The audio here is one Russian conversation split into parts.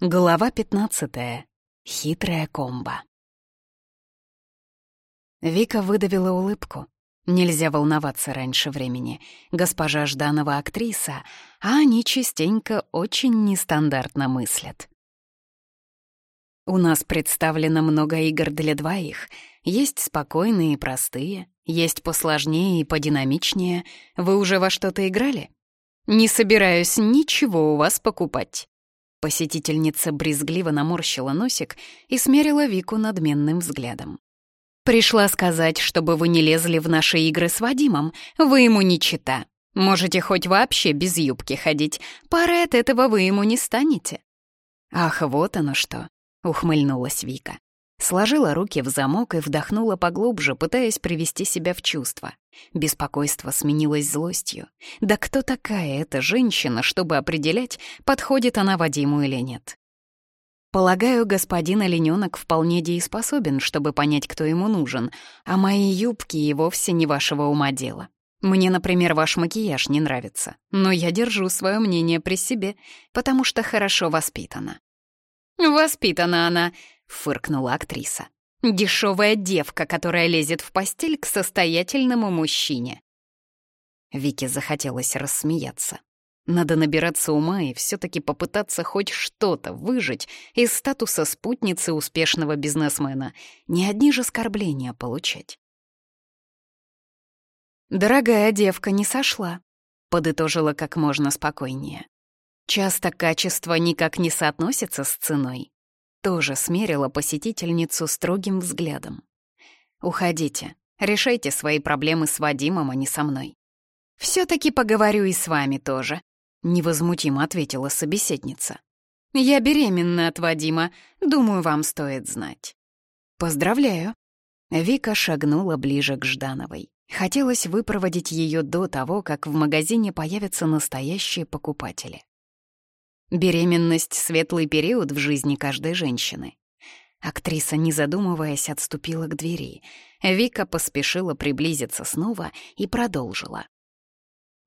Глава 15. Хитрая комба. Вика выдавила улыбку. Нельзя волноваться раньше времени. Госпожа Жданова актриса, а они частенько очень нестандартно мыслят. У нас представлено много игр для двоих. Есть спокойные и простые, есть посложнее и подинамичнее. Вы уже во что-то играли? Не собираюсь ничего у вас покупать. Посетительница брезгливо наморщила носик и смерила Вику надменным взглядом. «Пришла сказать, чтобы вы не лезли в наши игры с Вадимом. Вы ему не чита. Можете хоть вообще без юбки ходить. Пары от этого вы ему не станете». «Ах, вот оно что!» — ухмыльнулась Вика. Сложила руки в замок и вдохнула поглубже, пытаясь привести себя в чувство. Беспокойство сменилось злостью. Да кто такая эта женщина, чтобы определять, подходит она Вадиму или нет? Полагаю, господин оленёнок вполне дееспособен, чтобы понять, кто ему нужен, а мои юбки и вовсе не вашего ума дело. Мне, например, ваш макияж не нравится, но я держу свое мнение при себе, потому что хорошо воспитана. Воспитана она, — фыркнула актриса. «Дешевая девка, которая лезет в постель к состоятельному мужчине». Вике захотелось рассмеяться. Надо набираться ума и все таки попытаться хоть что-то выжить из статуса спутницы успешного бизнесмена, не одни же оскорбления получать. «Дорогая девка не сошла», — подытожила как можно спокойнее. «Часто качество никак не соотносится с ценой тоже смерила посетительницу строгим взглядом. «Уходите, решайте свои проблемы с Вадимом, а не со мной». «Все-таки поговорю и с вами тоже», — невозмутимо ответила собеседница. «Я беременна от Вадима, думаю, вам стоит знать». «Поздравляю». Вика шагнула ближе к Ждановой. Хотелось выпроводить ее до того, как в магазине появятся настоящие покупатели. Беременность — светлый период в жизни каждой женщины. Актриса, не задумываясь, отступила к двери. Вика поспешила приблизиться снова и продолжила.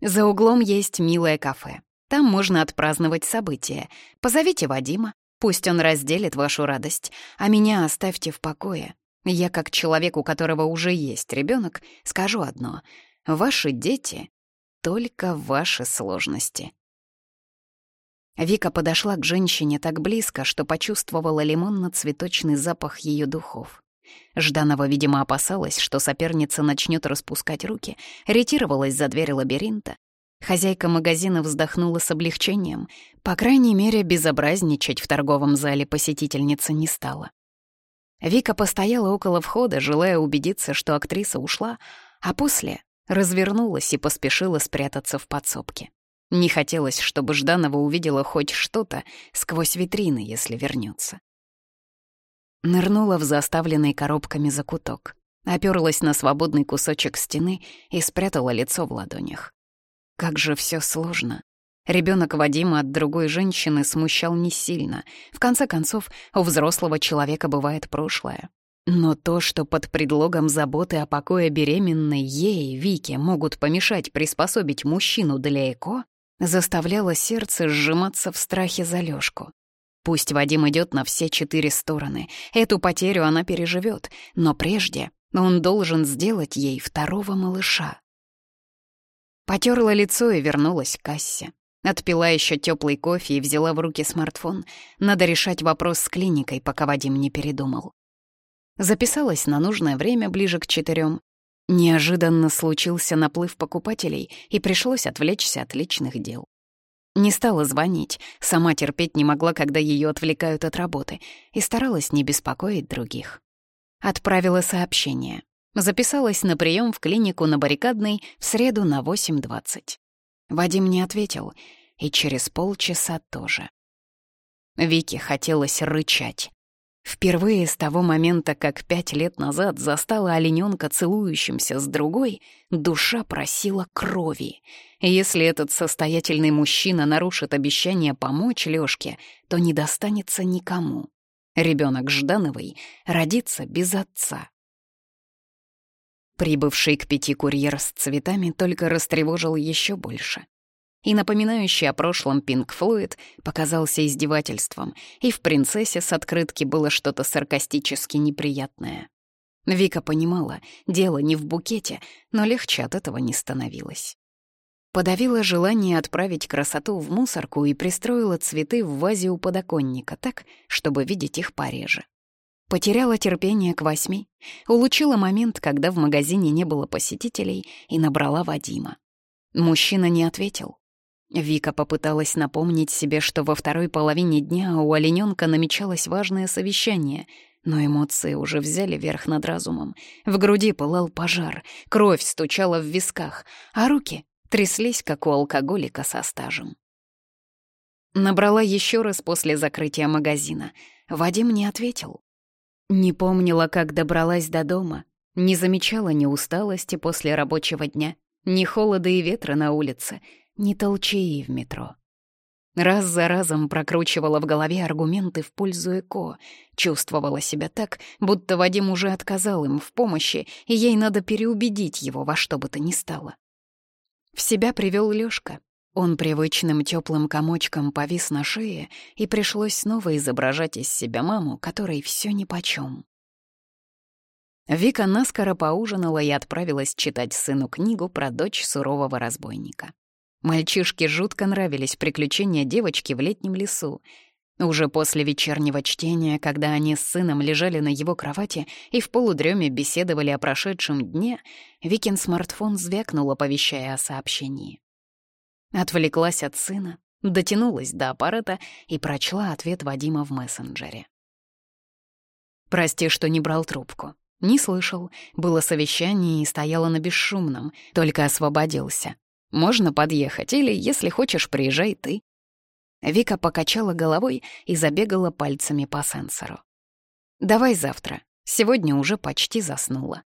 «За углом есть милое кафе. Там можно отпраздновать событие. Позовите Вадима, пусть он разделит вашу радость, а меня оставьте в покое. Я, как человек, у которого уже есть ребенок, скажу одно. Ваши дети — только ваши сложности». Вика подошла к женщине так близко, что почувствовала лимонно-цветочный запах ее духов. Жданова, видимо, опасалась, что соперница начнет распускать руки, ретировалась за дверь лабиринта. Хозяйка магазина вздохнула с облегчением. По крайней мере, безобразничать в торговом зале посетительница не стала. Вика постояла около входа, желая убедиться, что актриса ушла, а после развернулась и поспешила спрятаться в подсобке. Не хотелось, чтобы Жданова увидела хоть что-то сквозь витрины, если вернется. Нырнула в заставленный коробками закуток, оперлась на свободный кусочек стены и спрятала лицо в ладонях. Как же все сложно. Ребенок Вадима от другой женщины смущал не сильно. В конце концов, у взрослого человека бывает прошлое. Но то, что под предлогом заботы о покое беременной ей, Вике, могут помешать приспособить мужчину для ЭКО, заставляло сердце сжиматься в страхе за Лёшку. Пусть Вадим идет на все четыре стороны, эту потерю она переживет, но прежде он должен сделать ей второго малыша. Потерла лицо и вернулась к кассе. Отпила еще теплый кофе и взяла в руки смартфон. Надо решать вопрос с клиникой, пока Вадим не передумал. Записалась на нужное время ближе к четырем Неожиданно случился наплыв покупателей, и пришлось отвлечься от личных дел. Не стала звонить, сама терпеть не могла, когда ее отвлекают от работы, и старалась не беспокоить других. Отправила сообщение. Записалась на прием в клинику на Баррикадной в среду на 8.20. Вадим не ответил, и через полчаса тоже. Вике хотелось рычать. Впервые с того момента, как пять лет назад застала олененка целующимся с другой, душа просила крови. Если этот состоятельный мужчина нарушит обещание помочь Лёшке, то не достанется никому. Ребенок Ждановой родится без отца. Прибывший к пяти курьер с цветами только растревожил еще больше. И напоминающий о прошлом Пинк Флойд показался издевательством, и в «Принцессе» с открытки было что-то саркастически неприятное. Вика понимала, дело не в букете, но легче от этого не становилось. Подавила желание отправить красоту в мусорку и пристроила цветы в вазе у подоконника так, чтобы видеть их пореже. Потеряла терпение к восьми, улучила момент, когда в магазине не было посетителей, и набрала Вадима. Мужчина не ответил. Вика попыталась напомнить себе, что во второй половине дня у оленёнка намечалось важное совещание, но эмоции уже взяли верх над разумом. В груди пылал пожар, кровь стучала в висках, а руки тряслись, как у алкоголика со стажем. Набрала еще раз после закрытия магазина. Вадим не ответил. Не помнила, как добралась до дома, не замечала ни усталости после рабочего дня, ни холода и ветра на улице, ни толчеи в метро. Раз за разом прокручивала в голове аргументы в пользу ЭКО, чувствовала себя так, будто Вадим уже отказал им в помощи, и ей надо переубедить его во что бы то ни стало. В себя привел Лёшка. Он привычным теплым комочком повис на шее, и пришлось снова изображать из себя маму, которой все нипочем. Вика наскоро поужинала и отправилась читать сыну книгу про дочь сурового разбойника. Мальчишке жутко нравились приключения девочки в летнем лесу. Уже после вечернего чтения, когда они с сыном лежали на его кровати и в полудреме беседовали о прошедшем дне, Викин смартфон звякнул, оповещая о сообщении. Отвлеклась от сына, дотянулась до аппарата и прочла ответ Вадима в мессенджере. «Прости, что не брал трубку. Не слышал. Было совещание и стояла на бесшумном. Только освободился. Можно подъехать или, если хочешь, приезжай ты». Вика покачала головой и забегала пальцами по сенсору. «Давай завтра. Сегодня уже почти заснула».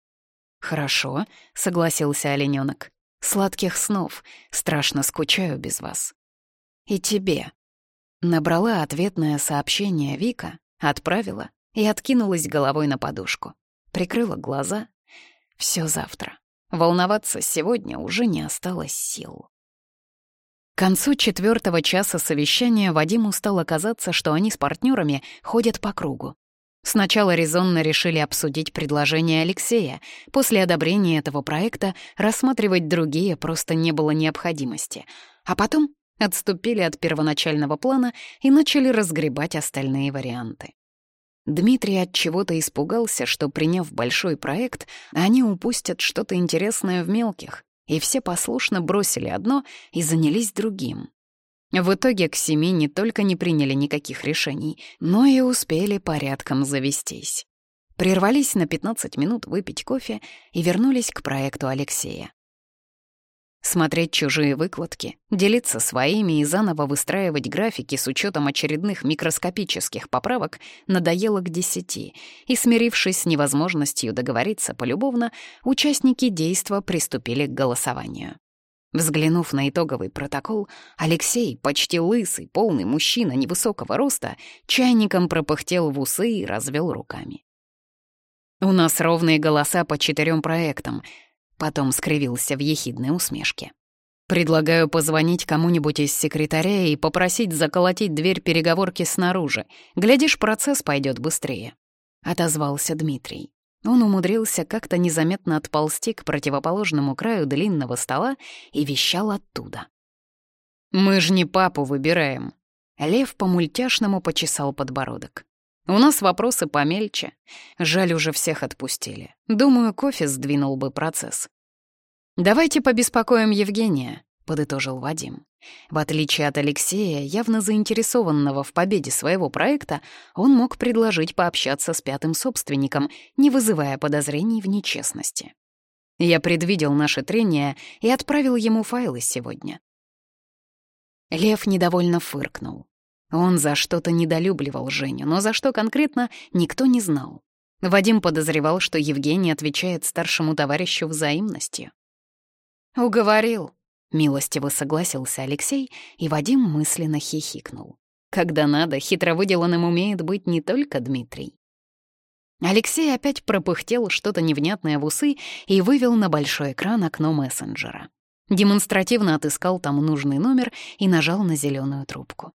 «Хорошо», — согласился оленёнок. «Сладких снов. Страшно скучаю без вас». «И тебе». Набрала ответное сообщение Вика, отправила и откинулась головой на подушку. Прикрыла глаза. Все завтра. Волноваться сегодня уже не осталось сил. К концу четвертого часа совещания Вадиму стало казаться, что они с партнерами ходят по кругу. Сначала резонно решили обсудить предложение Алексея. После одобрения этого проекта рассматривать другие просто не было необходимости. А потом отступили от первоначального плана и начали разгребать остальные варианты. Дмитрий от чего-то испугался, что, приняв большой проект, они упустят что-то интересное в мелких, и все послушно бросили одно и занялись другим. В итоге к семи не только не приняли никаких решений, но и успели порядком завестись. Прервались на 15 минут выпить кофе и вернулись к проекту Алексея. Смотреть чужие выкладки, делиться своими и заново выстраивать графики с учетом очередных микроскопических поправок надоело к десяти, и, смирившись с невозможностью договориться полюбовно, участники действа приступили к голосованию. Взглянув на итоговый протокол, Алексей, почти лысый, полный мужчина невысокого роста, чайником пропыхтел в усы и развел руками. «У нас ровные голоса по четырем проектам», Потом скривился в ехидной усмешке. «Предлагаю позвонить кому-нибудь из секретаря и попросить заколотить дверь переговорки снаружи. Глядишь, процесс пойдет быстрее», — отозвался Дмитрий. Он умудрился как-то незаметно отползти к противоположному краю длинного стола и вещал оттуда. «Мы ж не папу выбираем». Лев по-мультяшному почесал подбородок. У нас вопросы помельче. Жаль, уже всех отпустили. Думаю, кофе сдвинул бы процесс. «Давайте побеспокоим Евгения», — подытожил Вадим. В отличие от Алексея, явно заинтересованного в победе своего проекта, он мог предложить пообщаться с пятым собственником, не вызывая подозрений в нечестности. Я предвидел наше трение и отправил ему файлы сегодня. Лев недовольно фыркнул. Он за что-то недолюбливал Женю, но за что конкретно никто не знал. Вадим подозревал, что Евгений отвечает старшему товарищу взаимностью. «Уговорил», — милостиво согласился Алексей, и Вадим мысленно хихикнул. Когда надо, хитро выделанным умеет быть не только Дмитрий. Алексей опять пропыхтел что-то невнятное в усы и вывел на большой экран окно мессенджера. демонстративно отыскал там нужный номер и нажал на зеленую трубку.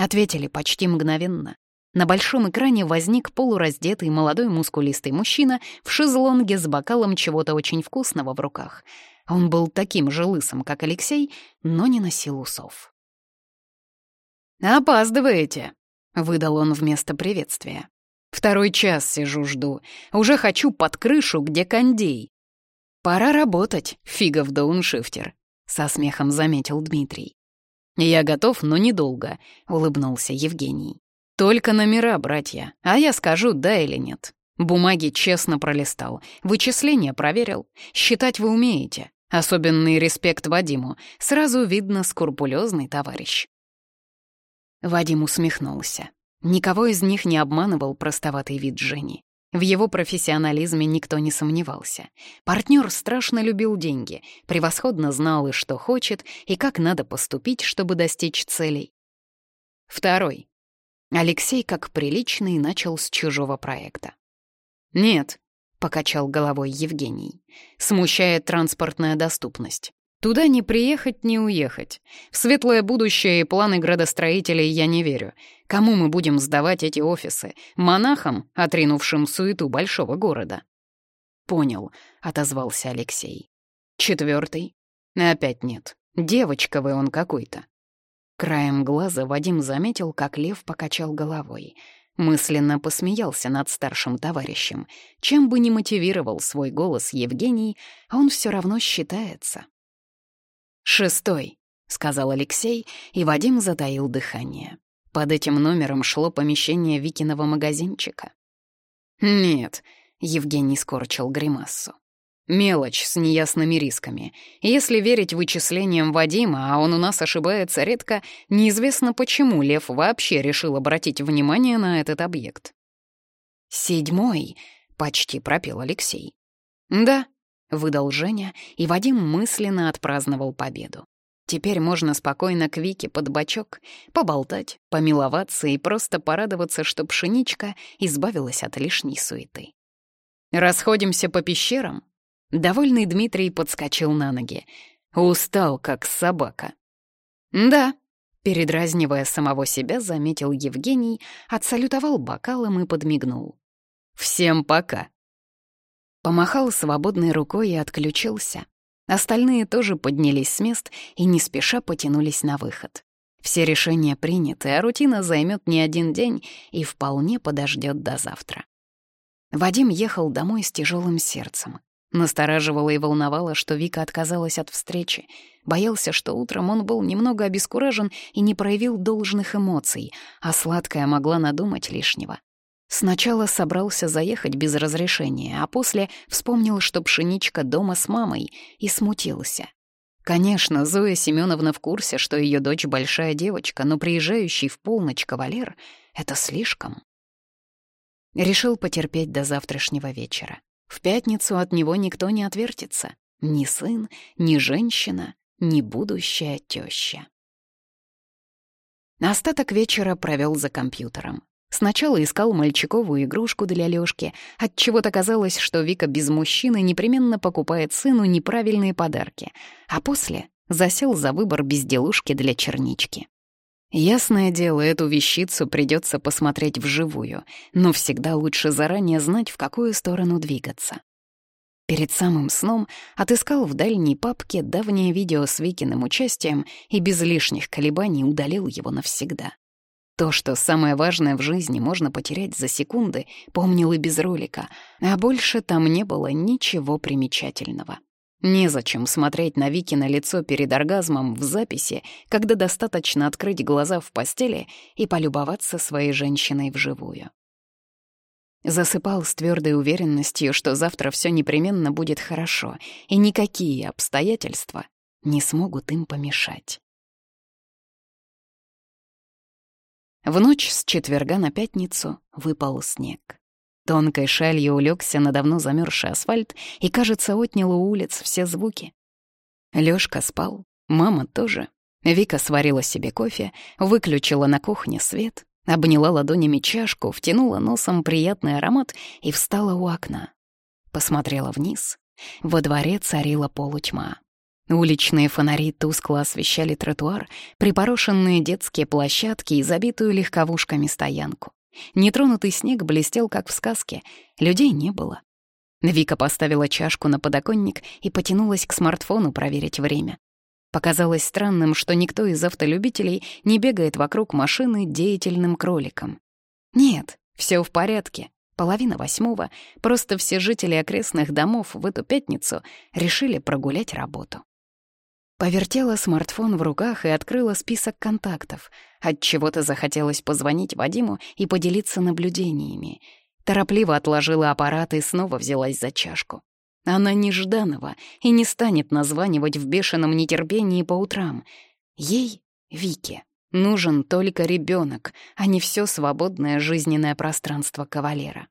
Ответили почти мгновенно. На большом экране возник полураздетый молодой мускулистый мужчина в шезлонге с бокалом чего-то очень вкусного в руках. Он был таким же лысым, как Алексей, но не носил усов. «Опаздываете», — выдал он вместо приветствия. «Второй час сижу жду. Уже хочу под крышу, где кондей». «Пора работать, фигов дауншифтер», — со смехом заметил Дмитрий. «Я готов, но недолго», — улыбнулся Евгений. «Только номера, братья, а я скажу, да или нет. Бумаги честно пролистал, вычисления проверил. Считать вы умеете. Особенный респект Вадиму. Сразу видно скрупулезный товарищ». Вадим усмехнулся. Никого из них не обманывал простоватый вид Жени. В его профессионализме никто не сомневался. Партнер страшно любил деньги, превосходно знал и что хочет, и как надо поступить, чтобы достичь целей. Второй. Алексей, как приличный, начал с чужого проекта. «Нет», — покачал головой Евгений, — «смущает транспортная доступность. Туда не приехать, не уехать. В светлое будущее и планы градостроителей я не верю. Кому мы будем сдавать эти офисы? Монахам, отринувшим суету большого города?» «Понял», — отозвался Алексей. «Четвертый? Опять нет. Девочковый он какой-то. Краем глаза Вадим заметил, как Лев покачал головой. Мысленно посмеялся над старшим товарищем. Чем бы ни мотивировал свой голос Евгений, он все равно считается. «Шестой», — сказал Алексей, и Вадим затаил дыхание. Под этим номером шло помещение Викиного магазинчика. «Нет», — Евгений скорчил гримассу. Мелочь с неясными рисками. Если верить вычислениям Вадима, а он у нас ошибается редко, неизвестно почему Лев вообще решил обратить внимание на этот объект. «Седьмой», — почти пропел Алексей. «Да», — выдал Женя, и Вадим мысленно отпраздновал победу. Теперь можно спокойно к Вике под бочок поболтать, помиловаться и просто порадоваться, что пшеничка избавилась от лишней суеты. «Расходимся по пещерам?» Довольный Дмитрий подскочил на ноги. Устал, как собака. «Да», — передразнивая самого себя, заметил Евгений, отсалютовал бокалом и подмигнул. «Всем пока». Помахал свободной рукой и отключился. Остальные тоже поднялись с мест и не спеша потянулись на выход. Все решения приняты, а рутина займет не один день и вполне подождет до завтра. Вадим ехал домой с тяжелым сердцем. Настораживало и волновало, что Вика отказалась от встречи. Боялся, что утром он был немного обескуражен и не проявил должных эмоций, а сладкая могла надумать лишнего. Сначала собрался заехать без разрешения, а после вспомнил, что пшеничка дома с мамой, и смутился. Конечно, Зоя Семеновна в курсе, что ее дочь большая девочка, но приезжающий в полночь кавалер — это слишком. Решил потерпеть до завтрашнего вечера. В пятницу от него никто не отвертится. Ни сын, ни женщина, ни будущая теща. Остаток вечера провел за компьютером. Сначала искал мальчиковую игрушку для Лёшки, отчего-то казалось, что Вика без мужчины непременно покупает сыну неправильные подарки, а после засел за выбор безделушки для чернички. Ясное дело, эту вещицу придется посмотреть вживую, но всегда лучше заранее знать, в какую сторону двигаться. Перед самым сном отыскал в дальней папке давнее видео с Викиным участием и без лишних колебаний удалил его навсегда. То, что самое важное в жизни можно потерять за секунды, помнил и без ролика, а больше там не было ничего примечательного. Незачем смотреть на Вики на лицо перед оргазмом в записи, когда достаточно открыть глаза в постели и полюбоваться своей женщиной вживую. Засыпал с твердой уверенностью, что завтра все непременно будет хорошо, и никакие обстоятельства не смогут им помешать. В ночь с четверга на пятницу выпал снег. Тонкой шалью улегся на давно замерзший асфальт и, кажется, отнял у улиц все звуки. Лёшка спал, мама тоже. Вика сварила себе кофе, выключила на кухне свет, обняла ладонями чашку, втянула носом приятный аромат и встала у окна. Посмотрела вниз. Во дворе царила полутьма. Уличные фонари тускло освещали тротуар, припорошенные детские площадки и забитую легковушками стоянку. Нетронутый снег блестел, как в сказке. Людей не было. Вика поставила чашку на подоконник и потянулась к смартфону проверить время. Показалось странным, что никто из автолюбителей не бегает вокруг машины деятельным кроликом. Нет, все в порядке. Половина восьмого, просто все жители окрестных домов в эту пятницу решили прогулять работу. Повертела смартфон в руках и открыла список контактов. От чего-то захотелось позвонить Вадиму и поделиться наблюдениями. Торопливо отложила аппарат и снова взялась за чашку. Она не и не станет названивать в бешеном нетерпении по утрам. Ей, Вике, нужен только ребенок, а не все свободное жизненное пространство кавалера.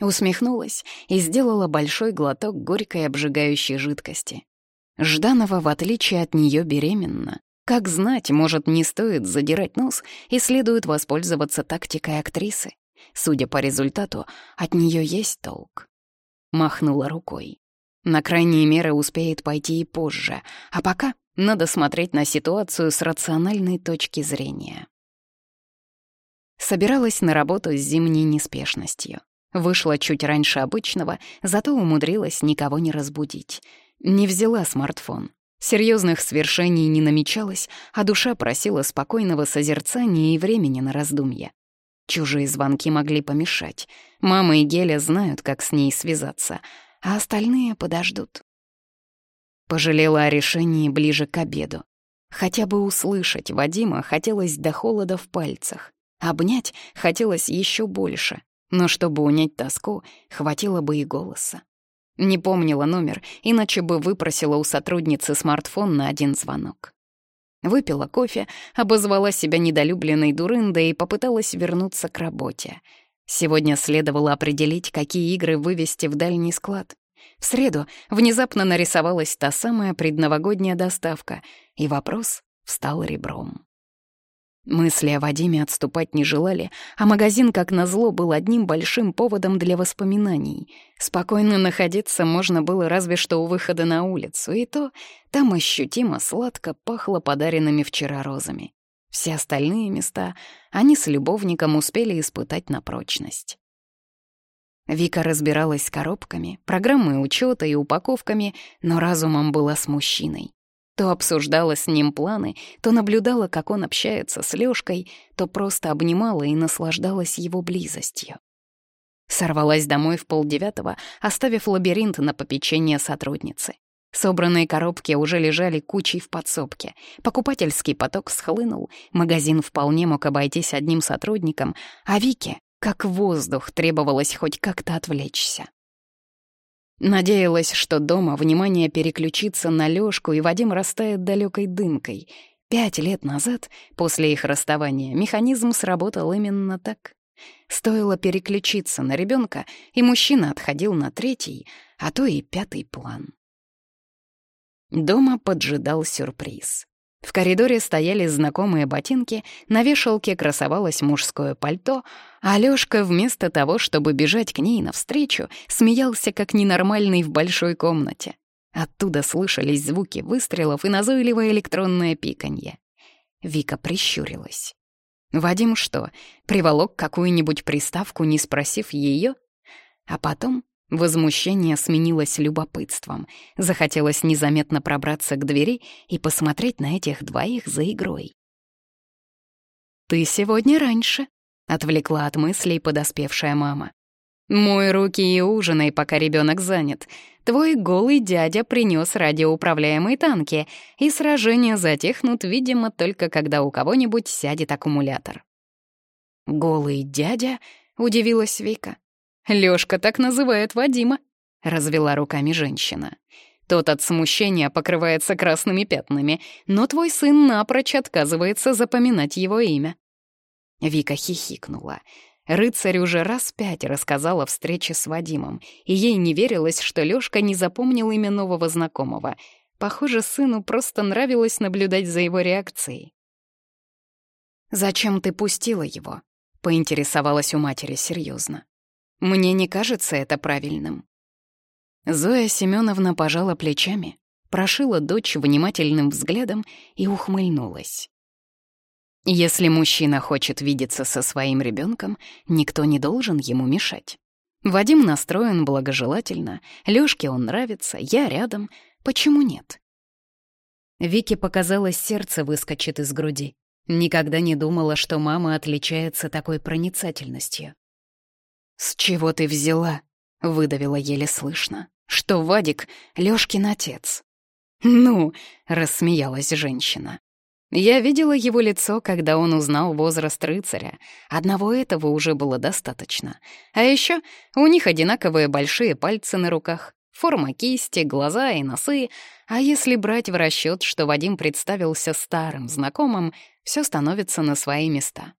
Усмехнулась и сделала большой глоток горькой обжигающей жидкости. Жданова, в отличие от нее, беременна. Как знать, может, не стоит задирать нос и следует воспользоваться тактикой актрисы. Судя по результату, от нее есть толк. Махнула рукой. На крайние меры успеет пойти и позже, а пока надо смотреть на ситуацию с рациональной точки зрения. Собиралась на работу с зимней неспешностью. Вышла чуть раньше обычного, зато умудрилась никого не разбудить — не взяла смартфон. Серьезных свершений не намечалось, а душа просила спокойного созерцания и времени на раздумье. Чужие звонки могли помешать. Мама и Геля знают, как с ней связаться, а остальные подождут. Пожалела о решении ближе к обеду. Хотя бы услышать Вадима хотелось до холода в пальцах. Обнять хотелось еще больше, но чтобы унять тоску, хватило бы и голоса. Не помнила номер, иначе бы выпросила у сотрудницы смартфон на один звонок. Выпила кофе, обозвала себя недолюбленной дурындой и попыталась вернуться к работе. Сегодня следовало определить, какие игры вывести в дальний склад. В среду внезапно нарисовалась та самая предновогодняя доставка, и вопрос встал ребром. Мысли о Вадиме отступать не желали, а магазин, как назло, был одним большим поводом для воспоминаний. Спокойно находиться можно было разве что у выхода на улицу, и то там ощутимо сладко пахло подаренными вчера розами. Все остальные места они с любовником успели испытать на прочность. Вика разбиралась с коробками, программой учета и упаковками, но разумом была с мужчиной. То обсуждала с ним планы, то наблюдала, как он общается с Лёшкой, то просто обнимала и наслаждалась его близостью. Сорвалась домой в полдевятого, оставив лабиринт на попечение сотрудницы. Собранные коробки уже лежали кучей в подсобке. Покупательский поток схлынул, магазин вполне мог обойтись одним сотрудником, а Вике, как воздух, требовалось хоть как-то отвлечься. Надеялась, что дома внимание переключится на Лёшку, и Вадим растает далекой дымкой. Пять лет назад, после их расставания, механизм сработал именно так. Стоило переключиться на ребенка, и мужчина отходил на третий, а то и пятый план. Дома поджидал сюрприз. В коридоре стояли знакомые ботинки, на вешалке красовалось мужское пальто, а Алёшка вместо того, чтобы бежать к ней навстречу, смеялся как ненормальный в большой комнате. Оттуда слышались звуки выстрелов и назойливое электронное пиканье. Вика прищурилась. Вадим что, приволок какую-нибудь приставку, не спросив ее? А потом Возмущение сменилось любопытством. Захотелось незаметно пробраться к двери и посмотреть на этих двоих за игрой. «Ты сегодня раньше», — отвлекла от мыслей подоспевшая мама. «Мой руки и ужинай, пока ребенок занят. Твой голый дядя принес радиоуправляемые танки, и сражения затихнут, видимо, только когда у кого-нибудь сядет аккумулятор». «Голый дядя?» — удивилась Вика. Лёшка так называет Вадима», — развела руками женщина. Тот от смущения покрывается красными пятнами, но твой сын напрочь отказывается запоминать его имя. Вика хихикнула. Рыцарь уже раз пять рассказал о встрече с Вадимом, и ей не верилось, что Лёшка не запомнил имя нового знакомого. Похоже, сыну просто нравилось наблюдать за его реакцией. «Зачем ты пустила его?» — поинтересовалась у матери серьезно. Мне не кажется это правильным. Зоя Семеновна пожала плечами. прошила дочь внимательным взглядом и ухмыльнулась. Если мужчина хочет видеться со своим ребенком, никто не должен ему мешать. Вадим настроен благожелательно, Лёшке он нравится, я рядом. Почему нет? Вике показалось, сердце выскочит из груди. Никогда не думала, что мама отличается такой проницательностью. «С чего ты взяла?» — выдавила еле слышно. «Что Вадик — Лёшкин отец». «Ну!» — рассмеялась женщина. Я видела его лицо, когда он узнал возраст рыцаря. Одного этого уже было достаточно. А еще у них одинаковые большие пальцы на руках, форма кисти, глаза и носы. А если брать в расчет, что Вадим представился старым знакомым, все становится на свои места.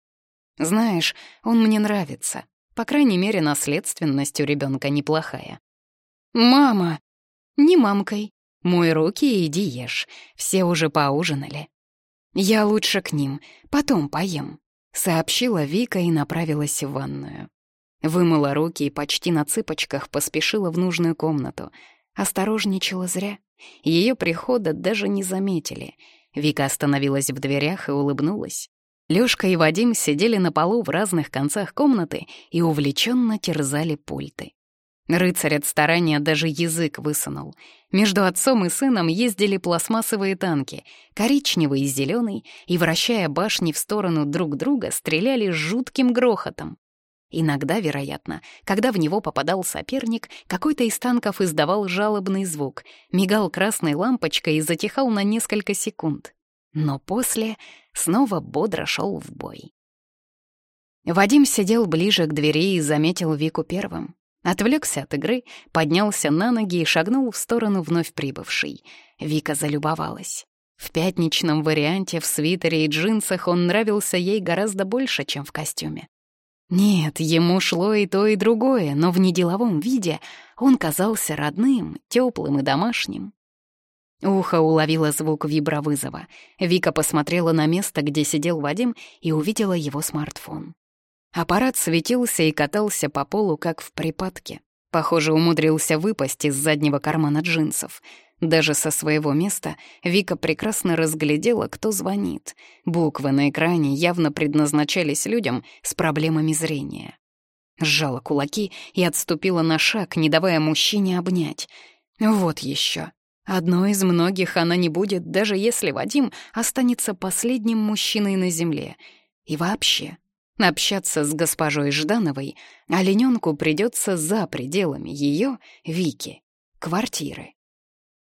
Знаешь, он мне нравится. По крайней мере, наследственность у ребенка неплохая. «Мама!» «Не мамкой. Мой руки иди ешь. Все уже поужинали». «Я лучше к ним, потом поем», — сообщила Вика и направилась в ванную. Вымыла руки и почти на цыпочках поспешила в нужную комнату. Осторожничала зря. Ее прихода даже не заметили. Вика остановилась в дверях и улыбнулась. Лёшка и Вадим сидели на полу в разных концах комнаты и увлеченно терзали пульты. Рыцарь от старания даже язык высунул. Между отцом и сыном ездили пластмассовые танки, коричневый и зеленый, и, вращая башни в сторону друг друга, стреляли жутким грохотом. Иногда, вероятно, когда в него попадал соперник, какой-то из танков издавал жалобный звук, мигал красной лампочкой и затихал на несколько секунд. Но после снова бодро шел в бой. Вадим сидел ближе к двери и заметил Вику первым. Отвлекся от игры, поднялся на ноги и шагнул в сторону вновь прибывшей. Вика залюбовалась. В пятничном варианте в свитере и джинсах он нравился ей гораздо больше, чем в костюме. Нет, ему шло и то, и другое, но в неделовом виде он казался родным, теплым и домашним. Ухо уловило звук вибровызова. Вика посмотрела на место, где сидел Вадим, и увидела его смартфон. Аппарат светился и катался по полу, как в припадке. Похоже, умудрился выпасть из заднего кармана джинсов. Даже со своего места Вика прекрасно разглядела, кто звонит. Буквы на экране явно предназначались людям с проблемами зрения. Сжала кулаки и отступила на шаг, не давая мужчине обнять. Вот еще. Одной из многих она не будет, даже если Вадим останется последним мужчиной на земле. И вообще, Общаться с госпожой Ждановой олененку придется за пределами ее, Вики, квартиры.